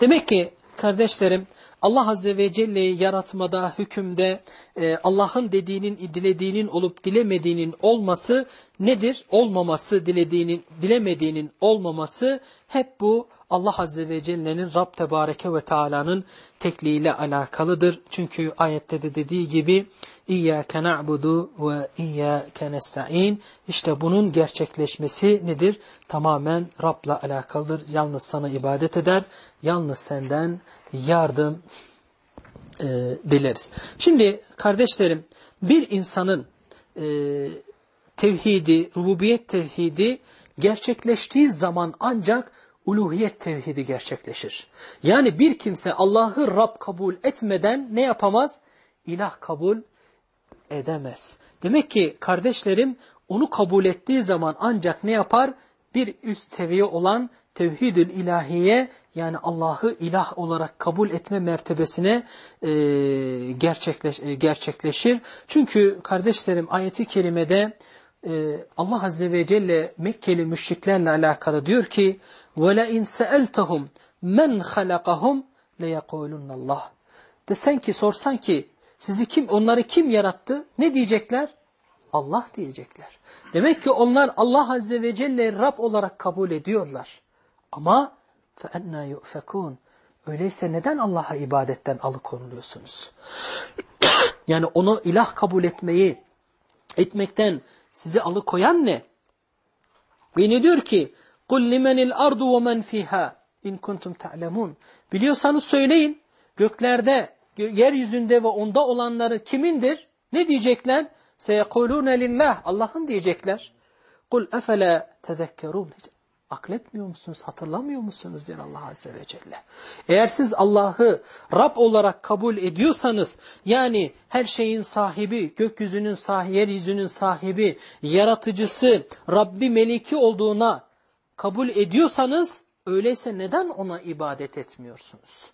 Demek ki kardeşlerim Allah Azze ve Celle'yi yaratmada, hükümde e, Allah'ın dediğinin, dilediğinin olup dilemediğinin olması nedir? Olmaması, dilediğinin, dilemediğinin olmaması hep bu Allah Azze ve Celle'nin Rab Tebareke ve Teala'nın tekliğiyle alakalıdır. Çünkü ayette de dediği gibi İyyâke na'budu ve iyyâke nesta'in. İşte bunun gerçekleşmesi nedir? Tamamen Rab'la alakalıdır. Yalnız sana ibadet eder. Yalnız senden yardım e, dileriz. Şimdi kardeşlerim bir insanın e, tevhidi, rububiyet tevhidi gerçekleştiği zaman ancak uluhiyet tevhidi gerçekleşir. Yani bir kimse Allah'ı Rab kabul etmeden ne yapamaz? İlah kabul edemez. Demek ki kardeşlerim onu kabul ettiği zaman ancak ne yapar? Bir üst seviye olan tevhidül ilahiye yani Allah'ı ilah olarak kabul etme mertebesine e, gerçekleş, e, gerçekleşir. Çünkü kardeşlerim ayeti kerimede e, Allah Azze ve Celle Mekkeli müşriklerle alakalı diyor ki وَلَاِنْ سَأَلْتَهُمْ مَنْ خَلَقَهُمْ لَيَقُولُنَّ Allah. Desen ki sorsan ki sizi kim onları kim yarattı? Ne diyecekler? Allah diyecekler. Demek ki onlar Allah Azze ve Celle Rab olarak kabul ediyorlar. Ama فَاَنَّا يُؤْفَكُونَ Öyleyse neden Allah'a ibadetten alıkonuluyorsunuz? *coughs* yani onu ilah kabul etmeyi, etmekten sizi alıkoyan ne? Ve ne diyor ki قُلْ لِمَنِ الْأَرْضُ وَمَنْ فِيهَا اِنْ كُنْتُمْ تَعْلَمُونَ Biliyorsanız söyleyin göklerde, yeryüzünde ve onda olanları kimindir? Ne diyecekler? سَيَقُولُونَ لِلّٰهِ Allah'ın diyecekler. قُلْ اَفَلَا تَذَكَّرُونَ Akletmiyor musunuz, hatırlamıyor musunuz diyor Allah Azze ve Celle. Eğer siz Allah'ı Rab olarak kabul ediyorsanız, yani her şeyin sahibi, gökyüzünün sahibi, yeryüzünün sahibi, yaratıcısı, Rabbi Meliki olduğuna kabul ediyorsanız, öyleyse neden ona ibadet etmiyorsunuz?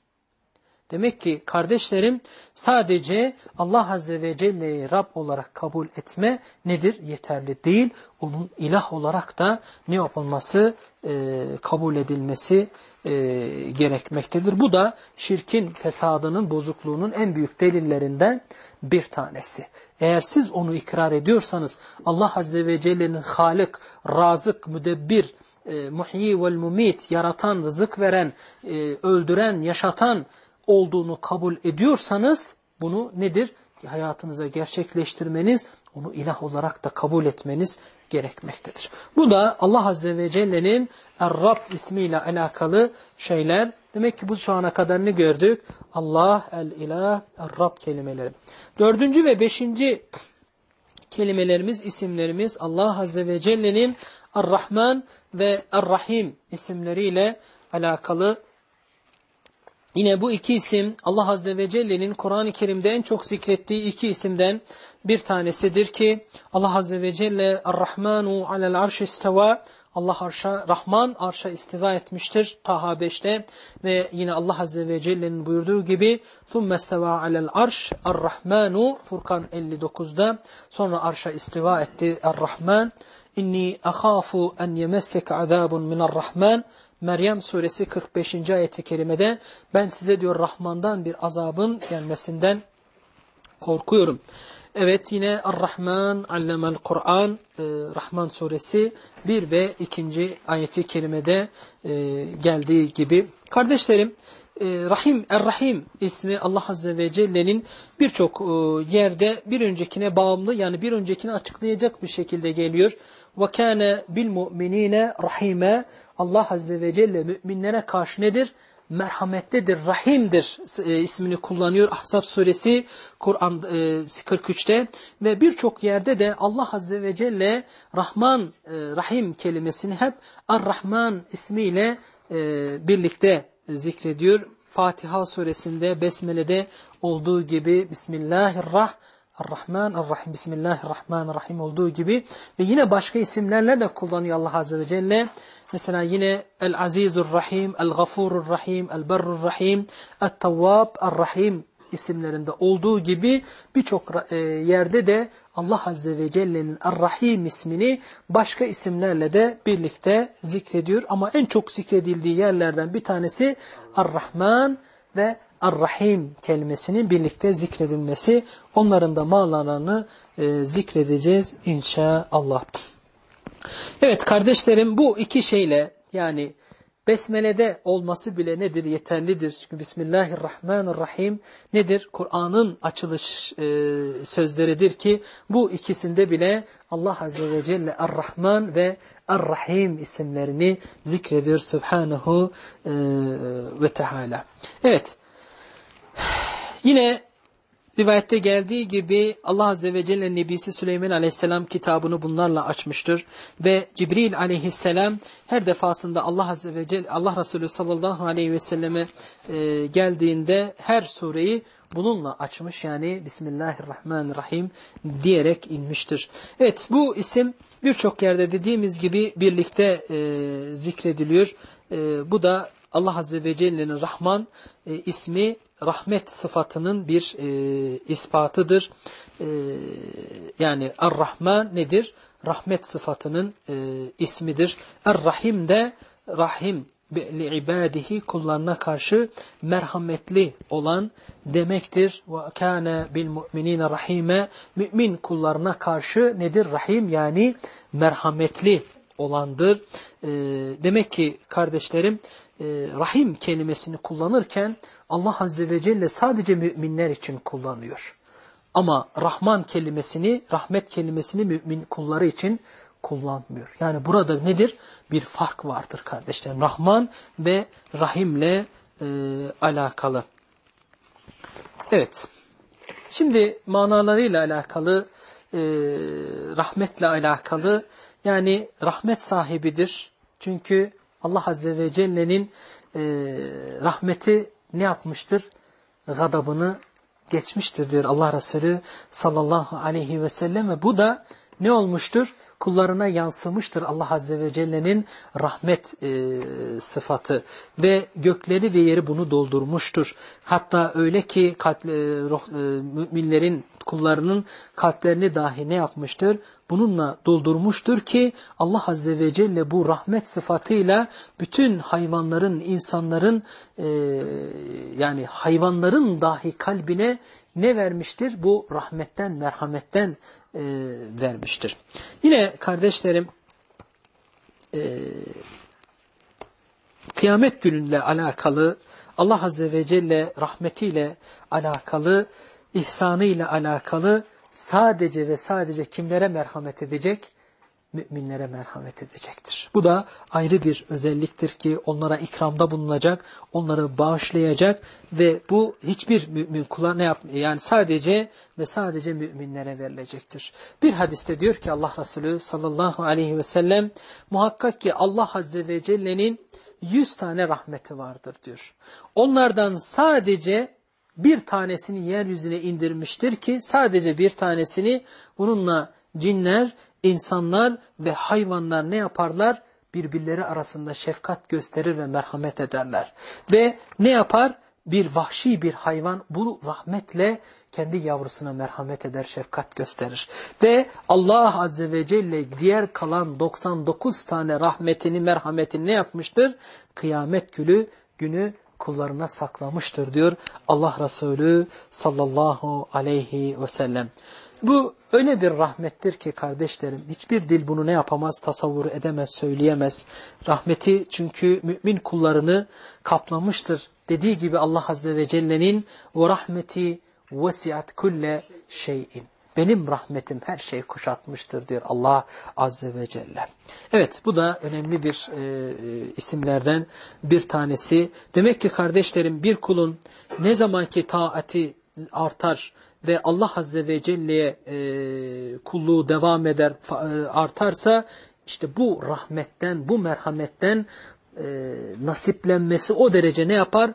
Demek ki kardeşlerim sadece Allah Azze ve Celle'yi Rab olarak kabul etme nedir? Yeterli değil. Onun ilah olarak da ne yapılması? E, kabul edilmesi e, gerekmektedir. Bu da şirkin fesadının, bozukluğunun en büyük delillerinden bir tanesi. Eğer siz onu ikrar ediyorsanız Allah Azze ve Celle'nin Halik, Razık, Müdebbir, e, Muhyi vel Mumit, yaratan, rızık veren, e, öldüren, yaşatan, olduğunu kabul ediyorsanız bunu nedir? Hayatınıza gerçekleştirmeniz, onu ilah olarak da kabul etmeniz gerekmektedir. Bu da Allah Azze ve Celle'nin Er-Rab ismiyle alakalı şeyler. Demek ki bu şu ana kadar ne gördük? Allah, El-İlah, Er-Rab kelimeleri. Dördüncü ve beşinci kelimelerimiz, isimlerimiz Allah Azze ve Celle'nin Er-Rahman ve Er-Rahim isimleriyle alakalı Yine bu iki isim Allah Azze ve Celle'nin Kur'an-ı Kerim'de en çok zikrettiği iki isimden bir tanesidir ki Allah Azze ve Celle Ar-Rahmanu alel arş isteva Allah arşa, Rahman arşa istiva etmiştir Taha 5'te ve yine Allah Azze ve Celle'nin buyurduğu gibi ثُمَّ اسْتَوَى عَلَى الْعَرْشِ الرَّحْمَانُ Furkan 59'da sonra arşa istiva etti Er-Rahman İnni akhafu en yemessek azabun min'r-Rahman Meryem suresi 45. ayeti kerimede ben size diyor Rahman'dan bir azabın gelmesinden korkuyorum. Evet yine Ar-Rahman allemel Kur'an e, Rahman suresi 1 ve 2. ayeti kerimede e, geldiği gibi. Kardeşlerim e, Rahim Er-Rahim ismi Allah Azze ve Celle'nin birçok e, yerde bir öncekine bağımlı yani bir öncekini açıklayacak bir şekilde geliyor. وَكَانَ بِالْمُؤْمِنِينَ رَحِيمًا Allah Azze ve Celle müminlere karşı nedir? Merhametlidir, rahimdir e, ismini kullanıyor Ahzab suresi Kur'an e, 43'te ve birçok yerde de Allah Azze ve Celle Rahman, e, Rahim kelimesini hep Ar-Rahman ismiyle e, birlikte zikrediyor. Fatiha suresinde, Besmele'de olduğu gibi Bismillahirrahmanirrahim Ar-Rahman, Ar-Rahim, Bismillahirrahmanirrahim olduğu gibi ve yine başka isimlerle de kullanıyor Allah Azze ve Celle. Mesela yine El-Azizur Rahim, El-Gafurur Rahim, El-Berrur Rahim, El-Tavvab, El-Rahim isimlerinde olduğu gibi birçok e, yerde de Allah Azze ve Celle'nin Er-Rahim ismini başka isimlerle de birlikte zikrediyor. Ama en çok zikredildiği yerlerden bir tanesi Er-Rahman ve Ar-Rahim kelimesinin birlikte zikredilmesi. Onların da mağlalarını e, zikredeceğiz inşallah. Evet kardeşlerim bu iki şeyle yani Besmele'de olması bile nedir? Yeterlidir. Çünkü Bismillahirrahmanirrahim nedir? Kur'an'ın açılış e, sözleridir ki bu ikisinde bile Allah Azze ve Celle Er-Rahman ve Er-Rahim isimlerini zikrediyor Subhanahu e, ve Teala. Evet. Yine Rivayette geldiği gibi Allah Azze ve Celle Nebisi Süleyman Aleyhisselam kitabını bunlarla açmıştır. Ve Cibril Aleyhisselam her defasında Allah Azze ve Celle Allah Resulü sallallahu aleyhi ve selleme e, geldiğinde her sureyi bununla açmış. Yani Bismillahirrahmanirrahim diyerek inmiştir. Evet bu isim birçok yerde dediğimiz gibi birlikte e, zikrediliyor. E, bu da Allah Azze ve Celle'nin Rahman ismi rahmet sıfatının bir e, ispatıdır. E, yani Ar-Rahman nedir? Rahmet sıfatının e, ismidir. Er-Rahim de Rahim ibadihi kullarına karşı merhametli olan demektir. Ve kana bil mu'minina rahime mümin kullarına karşı nedir? Rahim yani merhametli olandır. E, demek ki kardeşlerim e, rahim kelimesini kullanırken Allah Azze ve Celle sadece müminler için kullanıyor. Ama Rahman kelimesini, rahmet kelimesini mümin kulları için kullanmıyor. Yani burada nedir? Bir fark vardır kardeşlerim. Rahman ve Rahim'le e, alakalı. Evet. Şimdi manalarıyla alakalı, e, rahmetle alakalı, yani rahmet sahibidir. Çünkü Allah Azze ve Celle'nin e, rahmeti ne yapmıştır? Gadabını geçmiştir diyor Allah Resulü sallallahu aleyhi ve sellem ve bu da ne olmuştur? Kullarına yansımıştır Allah Azze ve Celle'nin rahmet e, sıfatı ve gökleri ve yeri bunu doldurmuştur. Hatta öyle ki kalp, e, roh, e, müminlerin kullarının kalplerini dahi ne yapmıştır? Bununla doldurmuştur ki Allah Azze ve Celle bu rahmet sıfatıyla bütün hayvanların, insanların e, yani hayvanların dahi kalbine ne vermiştir? Bu rahmetten, merhametten e, vermiştir. Yine kardeşlerim e, kıyamet gününle alakalı Allah Azze ve Celle rahmetiyle alakalı ihsanıyla alakalı sadece ve sadece kimlere merhamet edecek? Müminlere merhamet edecektir. Bu da ayrı bir özelliktir ki onlara ikramda bulunacak, onları bağışlayacak ve bu hiçbir mümin kula ne yap yani sadece ve sadece müminlere verilecektir. Bir hadiste diyor ki Allah Resulü sallallahu aleyhi ve sellem muhakkak ki Allah Azze ve Celle'nin yüz tane rahmeti vardır diyor. Onlardan sadece bir tanesini yeryüzüne indirmiştir ki sadece bir tanesini bununla cinler, insanlar ve hayvanlar ne yaparlar? Birbirleri arasında şefkat gösterir ve merhamet ederler. Ve ne yapar? Bir vahşi bir hayvan bu rahmetle kendi yavrusuna merhamet eder, şefkat gösterir. Ve Allah Azze ve Celle diğer kalan 99 tane rahmetini, merhametini ne yapmıştır? Kıyamet günü, günü kullarına saklamıştır diyor Allah Resulü sallallahu aleyhi ve sellem. Bu öyle bir rahmettir ki kardeşlerim hiçbir dil bunu ne yapamaz tasavvur edemez söyleyemez. Rahmeti çünkü mümin kullarını kaplamıştır. Dediği gibi Allah Azze ve Celle'nin ve rahmeti vesiat kulle şeyin. Benim rahmetim her şeyi kuşatmıştır diyor Allah Azze ve Celle. Evet bu da önemli bir e, e, isimlerden bir tanesi. Demek ki kardeşlerim bir kulun ne zamanki taati artar ve Allah Azze ve Celle'ye e, kulluğu devam eder e, artarsa işte bu rahmetten bu merhametten e, nasiplenmesi o derece ne yapar?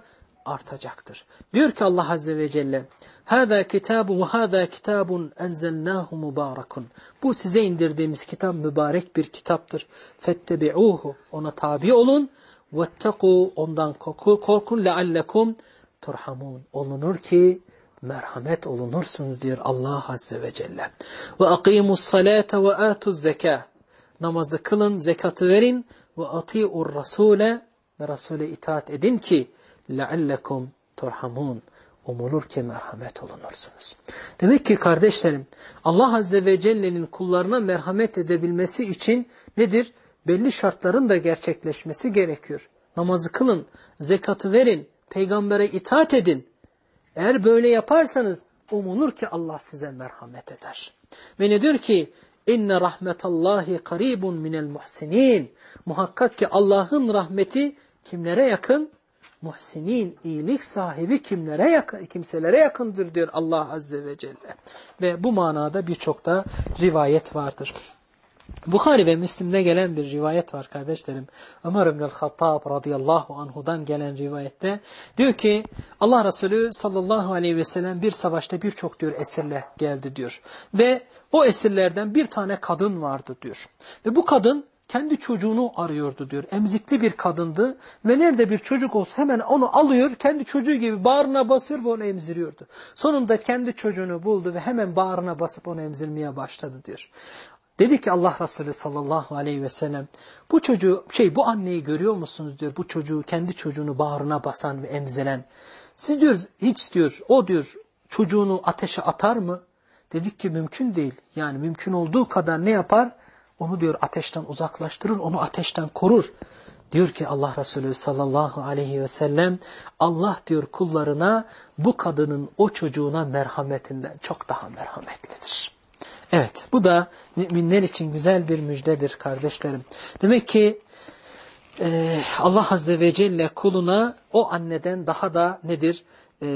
Artacaktır. Diyor ki Allah Azze ve Celle kitâbu ve hâzâ kitâbun enzelnâhu mübârakun. Bu size indirdiğimiz kitap mübarek bir kitaptır. Fettebi'ûhu. Ona tabi olun. Vettekû. Ondan korkun. Leallekum turhamun. Olunur ki merhamet olunursunuz diyor Allah Azze ve Celle. Salate ve atuz zekâh. Namazı kılın, zekatı verin ve ati'ur rasule ve Resul'e itaat edin ki leallekum turhamun umulur ki merhamet olunursunuz. Demek ki kardeşlerim Allah Azze ve Celle'nin kullarına merhamet edebilmesi için nedir? Belli şartların da gerçekleşmesi gerekiyor. namazı kılın, zekatı verin, peygambere itaat edin. Eğer böyle yaparsanız umulur ki Allah size merhamet eder. Ve ne diyor ki İnne rahmetallahi karibun minel muhsinin. Muhakkak ki Allah'ın rahmeti kimlere yakın? Muhsinin, iyilik sahibi kimlere yakın, kimselere yakındır diyor Allah Azze ve Celle. Ve bu manada birçok da rivayet vardır. Bukhari ve Müslim'de gelen bir rivayet var kardeşlerim. Ömer ibn Hattab radıyallahu anhudan gelen rivayette diyor ki Allah Resulü sallallahu aleyhi ve sellem bir savaşta birçok diyor esirle geldi diyor. Ve o esirlerden bir tane kadın vardı diyor. Ve bu kadın kendi çocuğunu arıyordu diyor. Emzikli bir kadındı ve nerede bir çocuk olsa hemen onu alıyor, kendi çocuğu gibi bağrına basıyor ve onu emziriyordu. Sonunda kendi çocuğunu buldu ve hemen bağrına basıp onu emzirmeye başladı diyor. Dedi ki Allah Resulü sallallahu aleyhi ve sellem bu çocuğu şey bu anneyi görüyor musunuz diyor. Bu çocuğu kendi çocuğunu bağrına basan ve emziren. Siz diyor hiç diyor o diyor çocuğunu ateşe atar mı? Dedik ki mümkün değil. Yani mümkün olduğu kadar ne yapar? Onu diyor ateşten uzaklaştırır, onu ateşten korur. Diyor ki Allah Resulü sallallahu aleyhi ve sellem Allah diyor kullarına bu kadının o çocuğuna merhametinden çok daha merhametlidir. Evet bu da müminler için güzel bir müjdedir kardeşlerim. Demek ki e, Allah Azze ve Celle kuluna o anneden daha da nedir? E,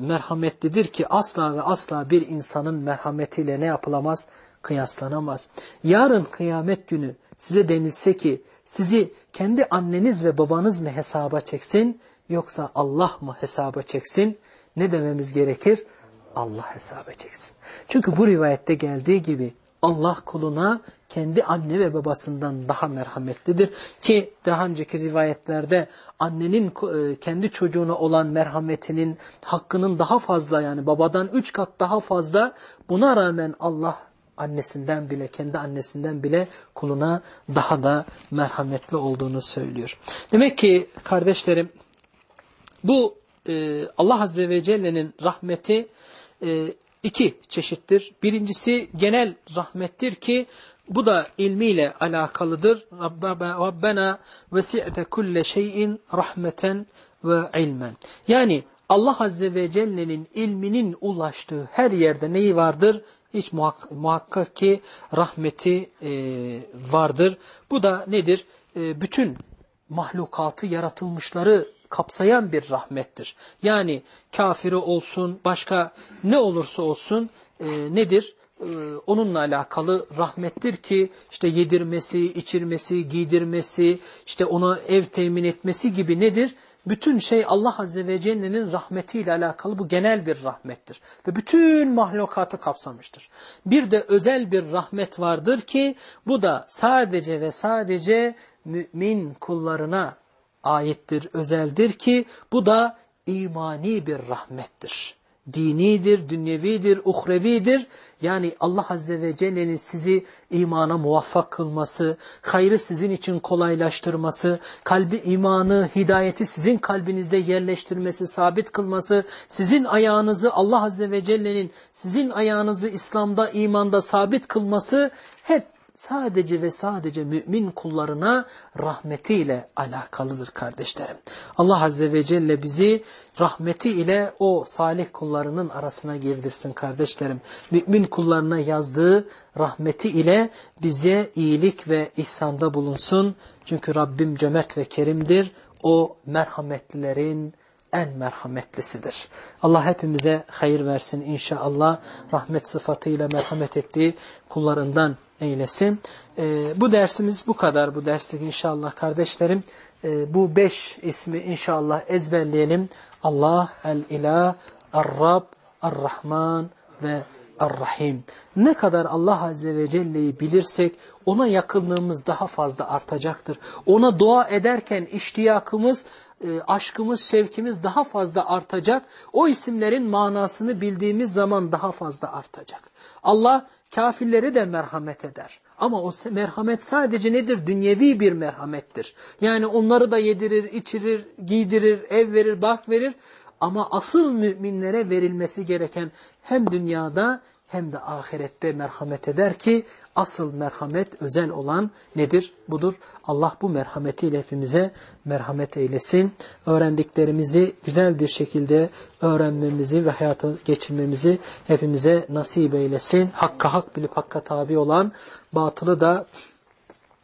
merhametlidir ki asla ve asla bir insanın merhametiyle ne yapılamaz? Kıyaslanamaz. Yarın kıyamet günü size denilse ki sizi kendi anneniz ve babanız mı hesaba çeksin yoksa Allah mı hesaba çeksin? Ne dememiz gerekir? Allah hesaba çeksin. Çünkü bu rivayette geldiği gibi Allah kuluna kendi anne ve babasından daha merhametlidir. Ki daha önceki rivayetlerde annenin e, kendi çocuğuna olan merhametinin hakkının daha fazla yani babadan üç kat daha fazla buna rağmen Allah annesinden bile kendi annesinden bile kuluna daha da merhametli olduğunu söylüyor. Demek ki kardeşlerim bu e, Allah Azze ve Celle'nin rahmeti e, iki çeşittir. Birincisi genel rahmettir ki bu da ilmiyle alakalıdır. Rabbena vesi'te kulle şeyin rahmeten ve ilmen. Yani Allah Azze ve Celle'nin ilminin ulaştığı her yerde neyi vardır? Hiç muhak muhakkak ki rahmeti e, vardır. Bu da nedir? E, bütün mahlukatı, yaratılmışları kapsayan bir rahmettir. Yani kafiri olsun, başka ne olursa olsun e, nedir? Onunla alakalı rahmettir ki işte yedirmesi, içirmesi, giydirmesi, işte ona ev temin etmesi gibi nedir? Bütün şey Allah Azze ve Celle'nin rahmetiyle alakalı bu genel bir rahmettir. Ve bütün mahlukatı kapsamıştır. Bir de özel bir rahmet vardır ki bu da sadece ve sadece mümin kullarına ayettir, özeldir ki bu da imani bir rahmettir. Dinidir, dünyevidir, uhrevidir. Yani Allah Azze ve Celle'nin sizi imana muvaffak kılması, hayrı sizin için kolaylaştırması, kalbi imanı, hidayeti sizin kalbinizde yerleştirmesi, sabit kılması, sizin ayağınızı Allah Azze ve Celle'nin sizin ayağınızı İslam'da, imanda sabit kılması hep sadece ve sadece mümin kullarına rahmetiyle alakalıdır kardeşlerim. Allah Azze ve Celle bizi rahmeti ile o salih kullarının arasına girdirsin kardeşlerim. Mümin kullarına yazdığı rahmeti ile bize iyilik ve ihsanda bulunsun. Çünkü Rabbim cömert ve kerimdir. O merhametlilerin en merhametlisidir. Allah hepimize hayır versin inşallah. Rahmet sıfatıyla merhamet ettiği kullarından eylesin. E, bu dersimiz bu kadar bu derslik inşallah kardeşlerim. E, bu beş ismi inşallah ezberleyelim. Allah, El-İlah, Er-Rab, Er-Rahman ve Er-Rahim. Ne kadar Allah Azze ve Celle'yi bilirsek ona yakınlığımız daha fazla artacaktır. Ona dua ederken iştiyakımız, e, aşkımız, sevkimiz daha fazla artacak. O isimlerin manasını bildiğimiz zaman daha fazla artacak. Allah kafirleri de merhamet eder. Ama o merhamet sadece nedir? Dünyevi bir merhamettir. Yani onları da yedirir, içirir, giydirir, ev verir, bak verir. Ama asıl müminlere verilmesi gereken hem dünyada hem de ahirette merhamet eder ki asıl merhamet özel olan nedir? Budur. Allah bu merhametiyle hepimize merhamet eylesin. Öğrendiklerimizi güzel bir şekilde öğrenmemizi ve hayatı geçirmemizi hepimize nasip eylesin. Hakka hak bilip hakka tabi olan, batılı da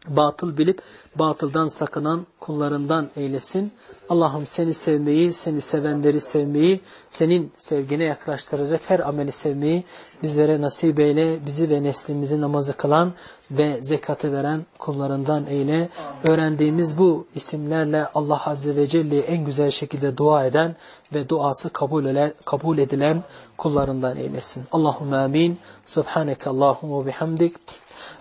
batıl bilip batıldan sakınan kullarından eylesin. Allah'ım seni sevmeyi, seni sevenleri sevmeyi, senin sevgine yaklaştıracak her ameli sevmeyi bizlere nasip eyle. Bizi ve neslimizi namazı kılan ve zekatı veren kullarından eyle. Öğrendiğimiz bu isimlerle Allah Azze ve Celle'ye en güzel şekilde dua eden ve duası kabul, ele, kabul edilen kullarından eylesin. Allahümme amin. Subhaneke Allahümme bihamdik.